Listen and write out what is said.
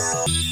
Bye.